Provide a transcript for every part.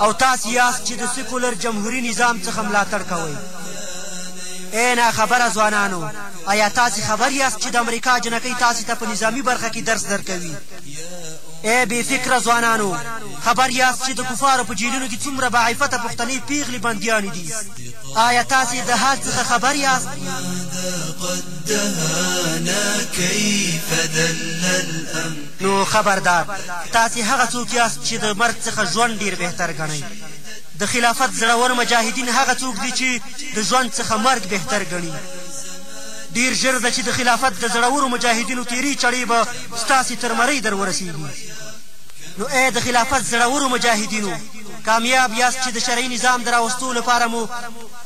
او تاسې یاست چې د سیکولر جمهوري نظام څخه ملاتړ کوئ ای ناخبره ځوانانو ایا تاسې خبر یاست چې د امریکا جنکۍ تاسې ته په نظامي برخه کې درس درکوي ای بې فکره ځوانانو خبر یاست چې د کفارو په جیلونو کې څومره باعفته پښتنې پیغلې بندیانې دي آیا تاسې د حال څخه خبر یاست قد دهانا كيف ذل الأمر نو خبردار! تاسې هغه څوک یاست چې د مرګ څخه ژوند ډېر بهتر ګڼئ. د خلافت زړور مجاهدین هغه څوک دي چې د ژوند څخه مرګ بهتر ګڼي. ډېر ژر ده چې د خلافت د زړورو مجاهدینو تېرې چړې به ستاسې تر مرۍ در ورسېږي. نو ای د خلافت زړورو مجاهدینو! کامیاب یاست چې د شرعي نظام د راوستو لپاره مو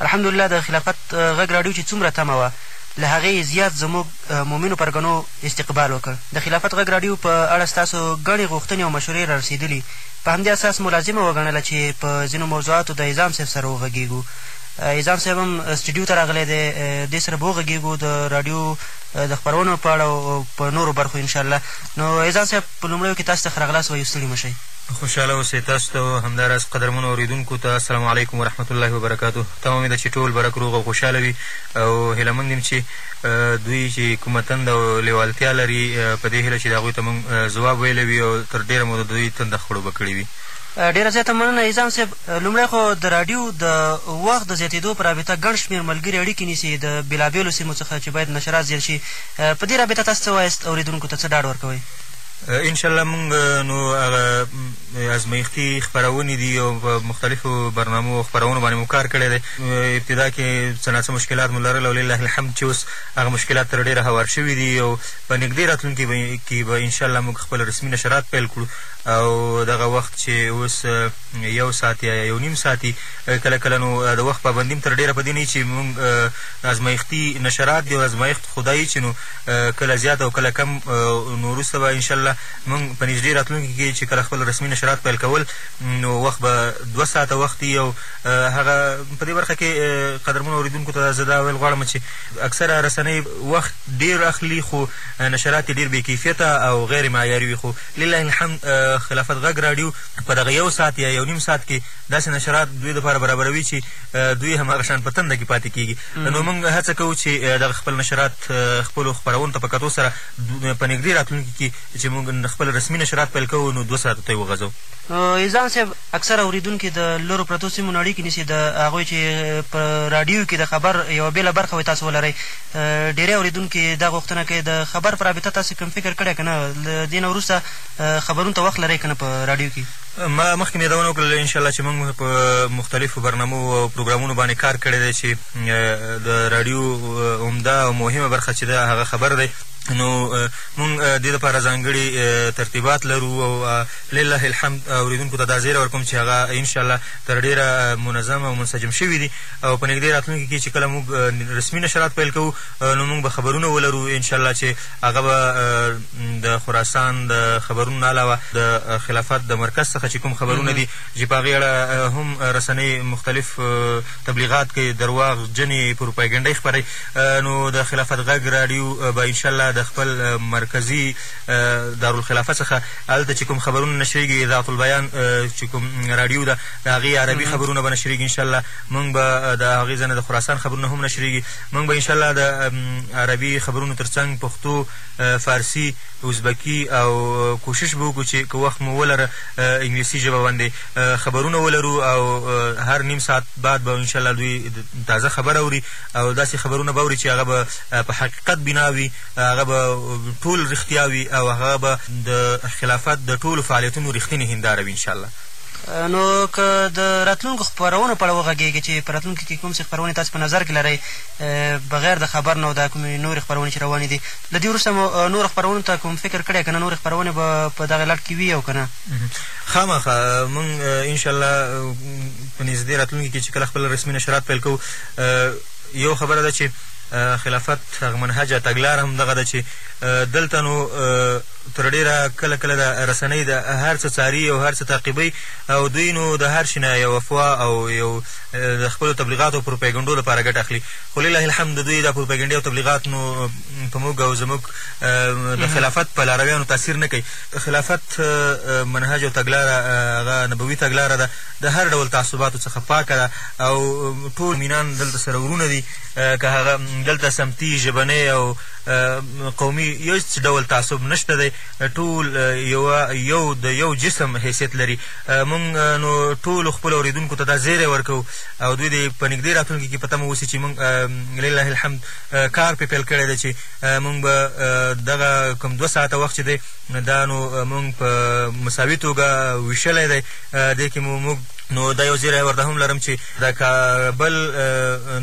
الحمدالله د خلافت غږ راډیو چې څومره تمه وه له هغې یې زیات زموږ مؤمنو پرګنو استقبال وکړ. د خلافت غږ راډیو په اړه ستاسو ګڼې غوښتنې او مشورې رارسېدلي، په همدې اساس مو لازمه وګڼله چې په ځینو موضوعاتو د عظام صاحب سره وغږېږو. عظام صاحب هم سټډیو ته راغلی دی، دې سره به وغږېږو د راډیو د خپرونو په اړه او په نورو برخو انشاالله. نو عظام صاحب په لومړیو کې تاسو ته ښه راغلاست وایو، ستړي مه شئ. خوشحاله اوسې تاسو ته او همدا راز قدرمنو اورېدونکو ته السلام علیکم ورحمت الله وبرکاته تمه مې ده چې ټول برک روغ او خوشحاله وي او هیله مند یم چې دوی چې کومه تنده او لیوالتیا لري په دې هیله چې د هغوی ته موږ ځواب ویلی وي او تر ډېره موده د دوی تنده خړوبه کړې وي ډېره زیاته مننه ایزان صاحب لومړی خو د راډیو د وخت د زیاتېدو په رابطه ګڼ شمېر ملګري اړیکې نیسي د بېلابېلو سیمو څخه چې باید نشرات زیات شي په دې رابطه تاسو څه وایاست اورېدونکو ته څه ډاډ ورکوئ ان شاء الله موږ نو هغه ازمایښتي خپرونې دي او په مختلفو برنامو او خپرونو باندې مو کار کړی دی ابتدا کې څه ناڅه مشکلات مو لرل او لله الحمد چې اوس هغه مشکلات تر ډېره هوار شوي دي او په نږدې راتلونکي کې به ان شاء الله موږ خپل رسمي نشرات پیل کړو او دغه وخت چې اوس یو ساعت یا یو نیم ساعتي کله کله نو د وخت پابندي هم تر ډېره په دې نه چې موږ ازمایښتي نشرات دي او ازمایښت خدایي چې نو کله زیات او کله کم نو وروسته به انشاالله موږ په نږدې راتلونکي کې چې کله خپل رسمي نشرات پیل کول نو وخت به دوه ساعته وخت وي او هغه په دې برخه کې قدرمنو اورېدونکو ته زه دا ویل غواړم چې اکثره رسنۍ وخت ډېر اخلي خو نشرات یې ډېر بې کیفیته او غیر معیاري وي خو لله الحمد خلافت غږ راډیو په دغه یو ساعت یا یو نیم ساعت کې داسې نشرات دوی دپاره برابروي چې دوی هماغه شان په تنده کې پاتې کېږي نو موږ هڅه کوو چې دغه خپل نشرات خپلو خپرونو ته په کتو سره په نږدې راتلونکي کې چې موږ خپل رسمي نشرات پیل کوو نو دوه ساعتو ته یې وغځوو. اذان صاحب اکثره اوریدونکي د لرو پرتو سیمو نه اړیکې نیسي د هغوی چې په راډیو کې د خبر یوه بیله برخه وي تاسو ولرئ ډیری اوریدونکي دا غوښتنه کوي د خبر په رابطه تاسو کوم فکر کړی که نه له دې نه وروسته خبرونو ته وخت لرئ که نه په راډیو کې. ما مخکې هم یادونه وکړل ان شاءالله چې موږ په مختلفو برنامو او پروګرامونو باندې کار کړی دی چې د راډیو عمده او مهمه برخه چې ده هغه خبر دی نو موږ دې لپاره ځانګړي ترتیبات لرو او لله الحمد اورېدونکو ته دا زیری ورکوم چې هغه انشاءالله تر ډېره منظم او منسجم شوي دي او په نږدې راتلونکي کې چې کله موږ رسمي نشرات پیل کوو نو موږ به خبرونه ولرو انشاءالله چې هغه به د خراسان د خبرونو نه علاوه د خلافت د مرکز څخه چې کوم خبرونه دي چې په هغې اړه هم رسنۍ مختلف تبلیغات کوي درواغ جنې پروپایګنډۍ خپروي نو د خلافت غږ راډیو به انشاءالله د خپل مرکزي دارالخلافه څخه هلته چې کوم خبرونه نشرېږي اذاعت البیان چې کوم راډیو ده د هغې عربي خبرونه به نشرېږي انشاءالله موږ به د هغې ځای نه د خراسان خبرونه هم نشرېږي موږ به انشاالله د عربي خبرونو تر څنګ پښتو، فارسي، ازبکي او کوشش به وکړو چې که وخت مو ولره انګلیسي ژبه باندې خبرونه ولرو او هر نیم ساعت بعد به انشاالله دوی تازه خبر اوري او داسې خبرونه به اوري چې هغه به په حقیقت بنا وي، هغه به ټول رښتیا وي او هغه به د خلافت د ټولو فعالیتونو رښتینې هنداره وي انشاالله. نو که د راتلونکو خپرونو په اړه وغږېږې چې په راتلونکي کې کوم څه خپرونې تاسې په نظر کې لرئ بغیر د خبر نه او دا کومې نورې خپرونې چې روانې دي له دې وروسته مو نورو خپرونو ته کوم فکر کړی که نه نورې خپرونې به په دغه لړ کې وي او که نه؟ خامخا موږ ان شاء الله په نږدې راتلونکي کې چې کله خپل رسمي نشرات پیل کوو یو خبره ده چې خلافت هغه منهجه تګلاره هم دغه ده چې دلته نو تر ډېره کله کله دا رسنۍ د هر څه څاري او هر څه تعقیبوي او دوی نو د هر شي نه یو افوا او یو د خپلو تبلیغاتو او پروپیګنډو لپاره ګټه اخلي خو لله الحمد د دوی دا پروپیګنډې او تبلیغات نو په موږ او زموږ د خلافت په لارویانو تاثیر نه کوي. د خلافت منهج او تګلاره هغه نبوي تګلاره ده، د هر ډول تعصباتو څخه پاکه ده او ټول مؤمنان دلته سره ورونه دي که هغه دلته سمتي، ژبنۍ او قومي هېڅ ډول تعصب نشته دی ټول یوه یو د یو جسم حیثیت لري موږ نو ټولو خپلو اورېدونکو ته دا زیری ورکوو او دوی دې په نږدې راتلونکي کې په تمه اوسي چې موږ لله الحمد کار پرې پیل کړی دی چې موږ به دغه کوم دوه ساعته وخت چې دی دا نو موږ په مساوي توګه ویشلی دی دې کې مو موږ نو دا یو زیری ورته هم لرم چې د کابل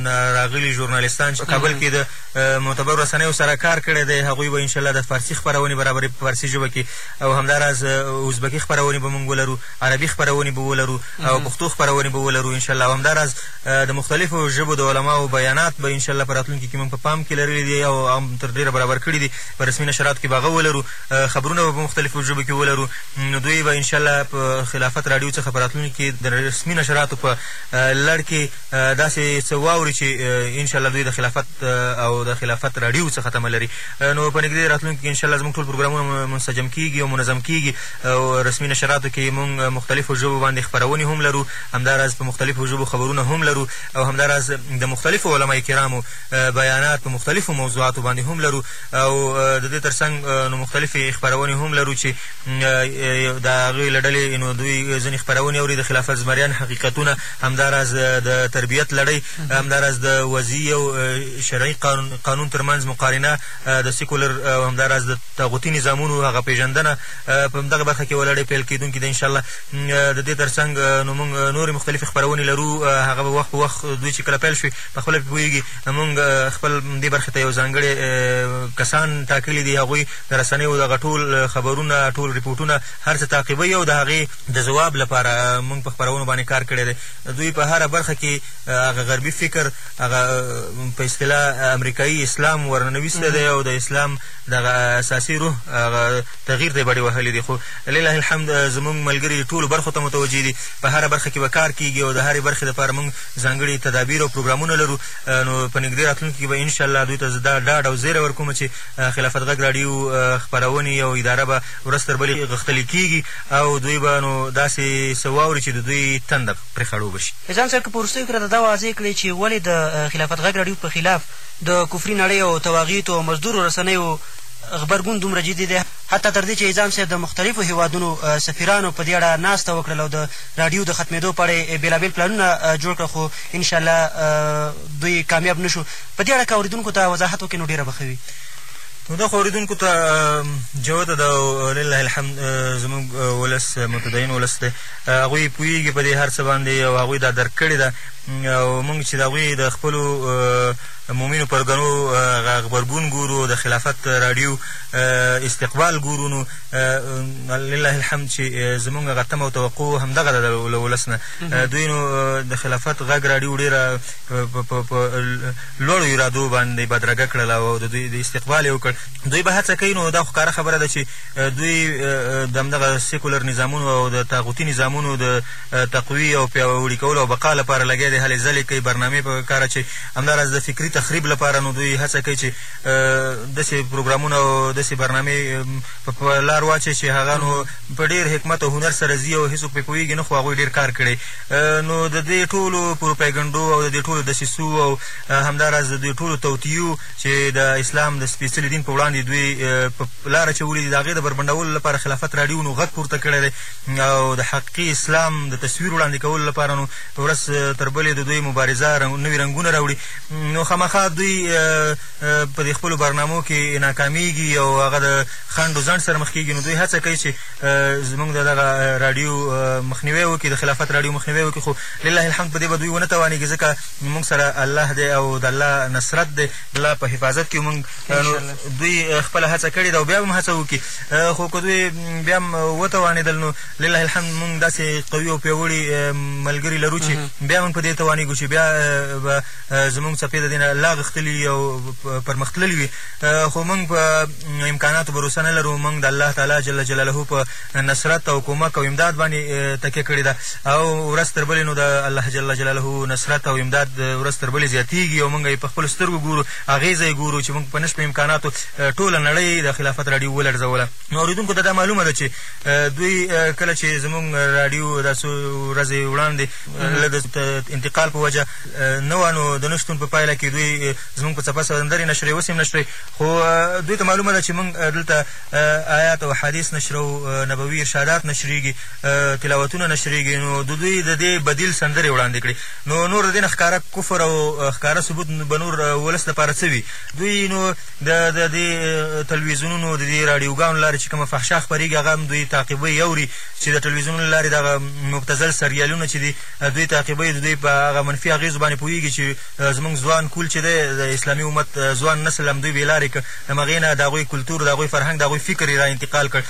نه راغلي ژورنالیستان چې کابل کې د معتبرو رسنیو سره کار کړی دی، هغوی به انشاالله د فارسي خپرونې برابروي په فارسي ژبه کې او همدا راز ازبکي خپرونې به موږ ولرو، عربي خپرونې به ولرو او پښتو خپرونې به ولرو انشاالله او همدا راز د مختلفو ژبو د علماوو بیانات به انشاالله په راتلونکي کې موږ په پام کې لرلي دي او هم تر ډېره برابر کړي دي، په رسمي نشراتو کې به هغه ولرو، خبرونه به په مختلفو ژبو کې ولرو، نو دوی به انشاالله په خلافت راډیو څخه په راتلونکي کې د رسمي نشراتو په لړ کې. داسې څه واوري چې ان شاء الله دوی د خلافت او د خلافت راډیو څخه تمه لري نو په نږدې راتلونکي کې ان شاء الله زموږ ټول پروګرامونه منسجم کیږي او منظم کیږي او رسمي نشراتو کې موږ مختلفو ژبو باندې خپرونې هم لرو همداراز په مختلفو ژبو خبرونه هم لرو او همداراز د مختلفو علما کرامو بیانات په مختلفو موضوعاتو باندې هم لرو او د دې ترڅنګ نو مختلفې خپرونې هم لرو چې د هغوی له ډلې نو دوی ځینې خپرونې اوري د خلافت زمریان حقیقتونه همداراز د تربیت لړۍ، همداراز د وضعي او شرعي قانون تر منځ مقارنه، د سیکولر او همداراز د طاغوتي نظامونو هغه پېژندنه په همدغې برخه کې ولړۍ پیل کېدونکې ده انشاالله. د دې ترڅنګ نو موږ نورې مختلفې خپرونې لرو، هغه به وخت په وخت دوی چې کله پیل شوې پخپله پرې پوهېږي. موږ خپل دې برخې ته یو ځانګړی کسان ټاکلي دي، هغوی د رسنیو دغه ټول خبرونه، ټول رپوټونه هر څه تعقیبوي او د هغې د ځواب لپاره موږ په خپرونو باندې کار کړی دی دوی په هره برخه کې هغه غربي فکر هغه په اصطلاح امریکایي اسلام ورننویستی دی او د اسلام دغه اساسي روح هغه تغییر ته یې بډې وهلې دي خو لله الحمد زموږ ملګري ټولو برخو ته متوجه دي په هره برخه کې به کار کېږي او د هرې برخې لپاره موږ ځانګړي تدابیر او پروګرامونه لرو نو په نږدې راتلونکي کې به انشاءالله دوی ته زه دا ډاډ او زیری ورکوم چې خلافت غږ راډیو خپرونې او اداره به ورځ تر بلې غښتلي کېږي او دوی به نو داسې څه واوري چې د دوی تنده پرې خړوبه شي. احسان صاحب که په وروستیو کې راته دا واضح کړې چې ولې د خلافت غږ راډیو په خلاف د کفري نړۍ او طواغیتو او مزدورو رسنیو غبرګون دومره جدي دی حتی تر دې چې احسان صاحب د مختلفو هېوادونو سفیرانو په دې اړه ناسته وکړل او د راډیو د ختمېدو په اړه یې بېلابېل پلانونه جوړ کړل خو ان شاء الله دوی کامیاب نه شو په دې اړه که اورېدونکو ته وضاحت وکړې نو ډېره به ښه وي. نو دا خو اورېدونکو ته جوته ده او لله الحمد زموږ ولس متدین ولس دی هغوی پوهېږي په دې هر څه باندې او هغوی دا درک کړې ده او موږ چې د هغوی د خپلو مومینو پرګنو هغه غبرګون ګورو د خلافت راډیو استقبال ګورو نو لله الحمد چې زموږ هغه تمه او توقع همدغه ده له ولس نه دوی نو د خلافت غږ راډیو ډېره په لوړو ارادو باندې بدرګه کړل او د دوی استقبال یې وکړ دوی به هڅه کوي نو دا خو کاره خبره ده چې دوی د همدغه سیکولر نظامونو او د طاغوتي نظامونو د تقوی او پیاوړي کولو او بقا لپاره لګیا دی هلې ځلې کوي برنامې په کار اچوي همداراز د فکري تخریب لپاره نو دوی هڅه کوي چې داسې پروګرامونه او داسې برنامې په لار واچوي چې هغه نو په ډېر حکمت او هنر سره ځي او هېڅوک پرې پوهېږي نه خو هغوی ډېر کار کړی نو د دې ټولو پروپیګنډو او د دې ټولو دسیسو او همدا راز د دې ټولو توطیو چې د اسلام د سپېڅلي دین په وړاندې دوی په لار اچولي دي د هغې د بربنډولو لپاره خلافت راډیو نو غږ پورته کړی دی او د حقیقي اسلام د تصویر وړاندې کولو لپاره نو ورځ تر بلې د دوی مبارزه نوي رنګونه راوړي نو خامخا دوی په دې خپلو برنامو کې ناکامېږي او هغه د خنډ و ځنډ سره مخ کېږي نو دوی هڅه کوي چې زموږ د دغه راډیو مخنیوی وکړي، د خلافت راډیو مخنیوی وکړي، خو لله الحمد په دې به دوی ونه توانېږي، ځکه موږ سره الله دی او د الله نصرت دی، د الله په حفاظت کې یو موږ، نو دوی خپله هڅه کړې ده او بیا به هم هڅه وکړي، خو که دوی بیا هم وتوانېدل، نو لله الحمد موږ داسې قوي او پیاوړي ملګري لرو چې بیا موږ په دې توانېږو چې بیا به زموږ څپې د دې نه لا غښتلې وي او پرمختللې وي. خو مونږ په امکاناتو بروسه نه لرو، مونږ د الله تعالی جل جلاله په نصرت او کومک او امداد باندې تکیه کړې ده او ورځ تر بلې نو د الله جل جلاله نصرت او امداد ورځ تر بلې زیاتیږي او مونږ یې په خپلو سترګو ګورو، اغیزه یې ګورو چې مونږ په نشته امکاناتو ټوله نړۍ د خلافت راډیو ولړزوله. نو اوریدونکو ته دا معلومه ده چې دوی کله چې زمونږ راډیو دا څو ورځې وړاندې له د انتقال په وجه نه وه نو د نه شتون په پایله کې دوی زموږ په څپه سندرې نشروي، اوس هم نشروي، خو دوی ته معلومه ده چې موږ دلته آیات او احادیث نشروو، نبوي ارشادات نشرېږي، تلاوتونه نشرېږي، نو د دوی د دې بدیل سندرې وړاندې کړي، نو نور د دې نه ښکاره کفر او ښکاره ثبوت به نور د ولس لپاره څه وي؟ دوی نو د دې تلویزیونونو، د دې راډیوګانو له لارې چې کومه فحشا خپرېږي، هغه هم دوی تعقیبوي، اوري، چې د تلویزیونونو له لارې دغه مبتذل سریالونه چې دي، دوی تعقیبوي، د دوی په هغه منفي اغېزو باندې پوهېږي چې. زموږ ځوان کول چې دی د اسلامي امت ځوان نسل همدوی بې لارې کړ، همغې نه د هغوی کلتور، د هغوی فرهنګ، د هغوی فکر یې را انتقال کړ،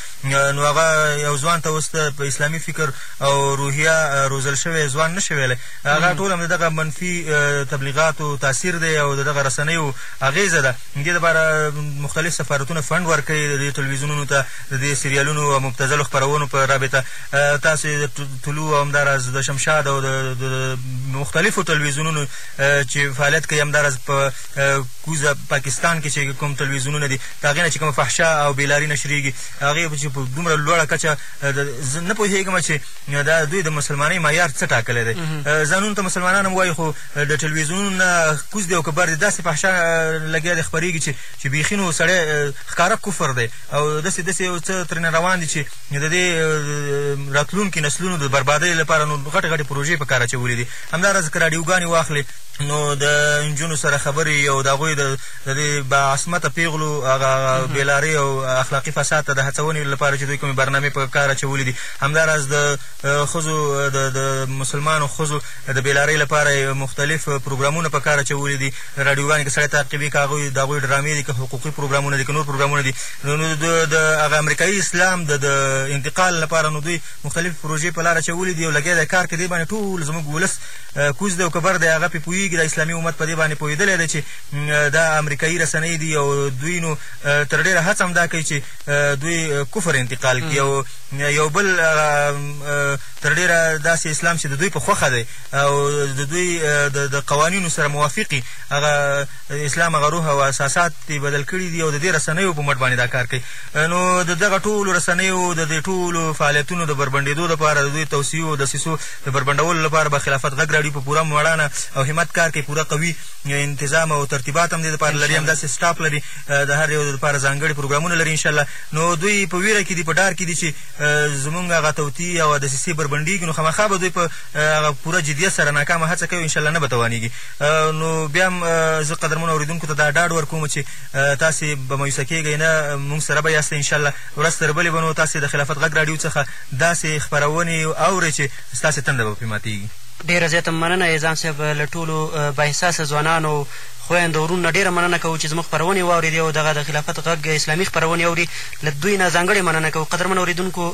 نو هغه یو ځوان ته اوس په اسلامي فکر او روحیه روزل شوی ځوان نه شي ویلی، هغه ټول هم د دغه منفي تبلیغاتو تاثیر دی او د دغه رسنیو اغېزه ده، د دې لپاره مختلف سفارتونه فنډ ورکوي د دې ټلویزیونونو ته، د دې سریالونو او مبتذلو خپرونو په رابطه. تاسو یې د طلوع او همداراز د شمشاد او د مختلفو ټلویزیونونو چې فعالیت کوي همداراز په کوزه پاکستان کې چې کوم ټلویزیونونه دي د هغې نه چې کومه فحشا او بېلاري نشرېږي هغې چې په دومره لوړه کچه زه نه پوهېږم چې دا دوی د مسلمانۍ معیار څه ټاکلی دی ځانونو ته مسلمانان هم وایي خو د ټلویزیونونو نه کوز دی او که بر دی داسې فحشا لګیا دی خپرېږي چې چې بیخي نو سړی ښکاره کفر دی او داسې داسې څه ترېنه روان دي چې د دې راتلونکي نسلونو د بربادۍ لپاره نو غټې غټې پروژې په کار اچولې دي همداراز که راډیوګانې واخلې نو د نجونو سره خبرې او د هغوی د دې باعصمته پېغلو هغه بېلارۍ او اخلاقي فساد ته د هڅونې لپاره چې دوی کومې برنامې په کار اچولې دي همداراز د ښځو د مسلمانو ښځو د بېلارۍ لپاره مختلف پروګرامونه په کار اچولي دي راډیوګانې که سړی تعقیبوي که هغوی د هغوی ډرامې دي که حقوقي پروګرامونه دي که نور پروګرامونه دي نو نو د د هغه امریکایي اسلام د د انتقال لپاره نو دوی مختلفې پروژې په لار اچولې دي او لګیا دی کار کې دې باندې ټول زموږ ولس کوز دی او کبر دی هغه پې پوهیږي دا اسلامي امت په دې باندې پوهیدلی دی چې دا امریکایي رسنۍ دي او دوی نو تر ډیره هڅه هم دا کوي چې دوی کفر انتقال کړي او یو بل تر ډیره داسې اسلام چې د دوی په خوښه دی او د دوی د قوانینو سره موافقي هغه د اسلام هغه روح او اساسات یې بدل کړي دي او د دې رسنیو په مټ باندې دا کار کوي نو د دغه ټولو رسنیو د دې ټولو فعالیتونو د بربنډېدو لپاره د دوی توسیو او دسیسو د بربنډولو لپاره به خلافت غږ راډیو په پوره مړانه او همت کار کوي پوره قوي انتظام او ترتیبات هم دې لپاره لري همداسې سټاف لري د هر یو لپاره ځانګړي پروګرامونه لري انشاءالله نو دوی په ویره کې دي په ډار کې دي چې زمونږ هغه توطیې او دسیسې بربنډېږي نو خامخا به دوی په هغه پوره جدیت سره ناکامه هڅه کوي انشاءالله نه به توانېږي نو بیا هم زه قدرمنو اورېدونکو ته دا ډاډ ورکوم چې تاسې به مایوسه کېږئ نه، موږ سره به یاستئ انشاالله، ورځ تر بلې به نو تاسې د خلافت غږ راډیو څخه داسې خپرونې اورئ چې ستاسې تنده به پرې ماتېږي. ډېره زیاته مننه اېزان صاحب، له ټولو با احساسه ځوانانو او خویندو او وروڼو نه ډېره مننه کوو چې زموږ خپرونې واورېدې او دغه د خلافت غږ اسلامي خپرونې اوري، له دوی نه ځانګړې مننه کوو. قدرمنو اورېدونکو!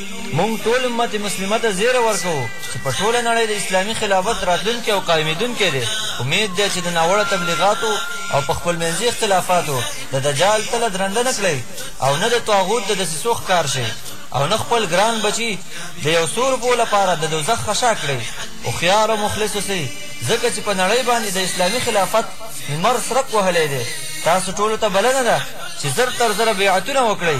موږ ټول امت مسلمه ته زیری ورکوو چې په ټوله نړۍ د اسلامي خلافت راتلونکی او قایمیدونکی دی، امید دی چې د ناوړه تبلیغاتو او په خپل منځي اختلافاتو د دجال تله درنده نه کړئ او نه د طاغوت د دسیسو ښکار شئ او نه خپل ګران بچي د یو څو روپو لپاره د دوزخ خشاک کړئ هوښیار او مخلص اوسئ ځکه چې په نړۍ باندې د اسلامي خلافت لمر څرک وهلی دی تاسو ټولو ته بلنه ده چې زر تر زره بیعتونه وکړئ